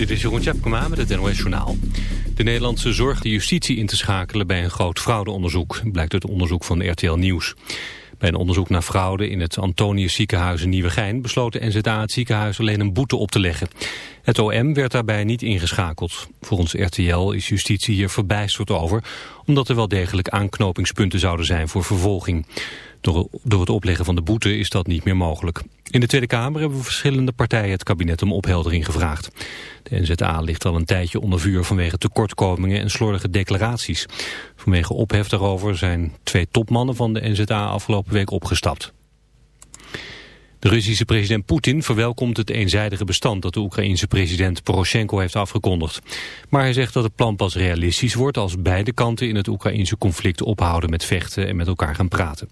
Dit is Jeroen Tjepkema met het NOS Journaal. De Nederlandse zorgt de justitie in te schakelen bij een groot fraudeonderzoek, blijkt uit onderzoek van RTL Nieuws. Bij een onderzoek naar fraude in het Antonius ziekenhuis in Nieuwegein besloot de NZA het ziekenhuis alleen een boete op te leggen. Het OM werd daarbij niet ingeschakeld. Volgens RTL is justitie hier verbijsterd over, omdat er wel degelijk aanknopingspunten zouden zijn voor vervolging. Door, door het opleggen van de boete is dat niet meer mogelijk. In de Tweede Kamer hebben verschillende partijen het kabinet om opheldering gevraagd. De NZA ligt al een tijdje onder vuur vanwege tekortkomingen en slordige declaraties. Vanwege ophef daarover zijn twee topmannen van de NZA afgelopen week opgestapt. De Russische president Poetin verwelkomt het eenzijdige bestand dat de Oekraïense president Poroshenko heeft afgekondigd. Maar hij zegt dat het plan pas realistisch wordt als beide kanten in het Oekraïense conflict ophouden met vechten en met elkaar gaan praten.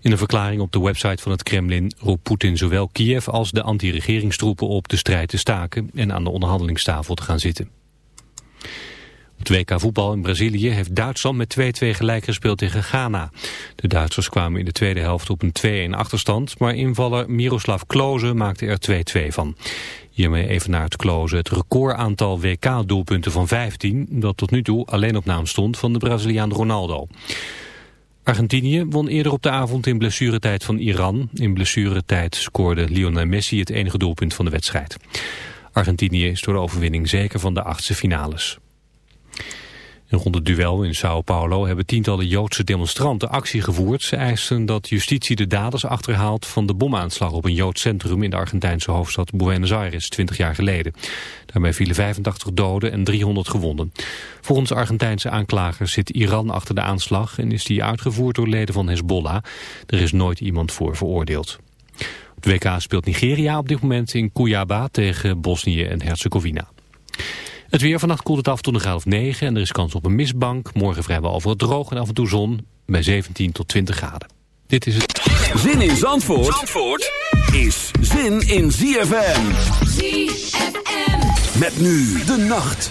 In een verklaring op de website van het Kremlin roept Poetin zowel Kiev als de anti-regeringstroepen op de strijd te staken en aan de onderhandelingstafel te gaan zitten. Het WK voetbal in Brazilië heeft Duitsland met 2-2 gelijk gespeeld tegen Ghana. De Duitsers kwamen in de tweede helft op een 2-1 achterstand, maar invaller Miroslav Klose maakte er 2-2 van. Hiermee even naar het Klose het recordaantal WK-doelpunten van 15, dat tot nu toe alleen op naam stond van de Braziliaan Ronaldo. Argentinië won eerder op de avond in blessuretijd van Iran. In blessuretijd scoorde Lionel Messi het enige doelpunt van de wedstrijd. Argentinië is door de overwinning zeker van de achtste finales. Rond het duel in Sao Paulo hebben tientallen Joodse demonstranten actie gevoerd. Ze eisten dat justitie de daders achterhaalt van de bomaanslag op een Joods centrum in de Argentijnse hoofdstad Buenos Aires 20 jaar geleden. Daarbij vielen 85 doden en 300 gewonden. Volgens Argentijnse aanklagers zit Iran achter de aanslag en is die uitgevoerd door leden van Hezbollah. Er is nooit iemand voor veroordeeld. Op de WK speelt Nigeria op dit moment in Cuyaba tegen Bosnië en Herzegovina. Het weer vannacht koelt het af tot een graad of 9 en er is kans op een mistbank. Morgen vrijwel overal droog en af en toe zon bij 17 tot 20 graden. Dit is het. Zin in Zandvoort, Zandvoort is zin in ZFM. ZFM. Met nu de nacht.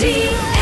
Energia.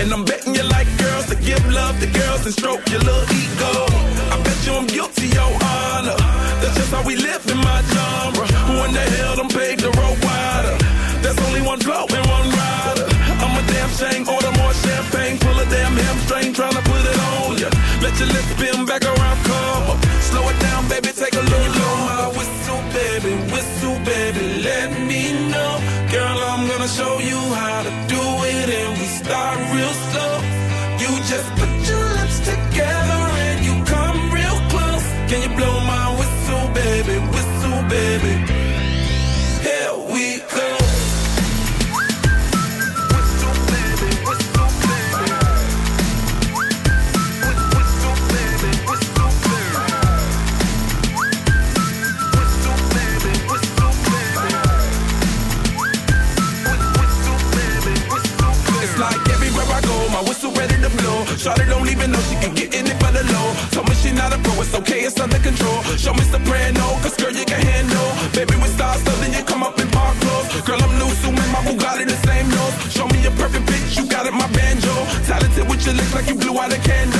And I'm betting you like girls to give love to girls and stroke your little ego. I bet you I'm guilty, your honor. That's just how we live in my genre. Who in the hell done paved the and getting it for the low. Told me she not a pro, it's okay, it's under control. Show me soprano, cause girl, you can handle. Baby, we start something, you come up in park clothes. Girl, I'm new, so man, my Bugatti the same nose. Show me a perfect bitch, you got it, my banjo. Talented with your lips like you blew out a candle.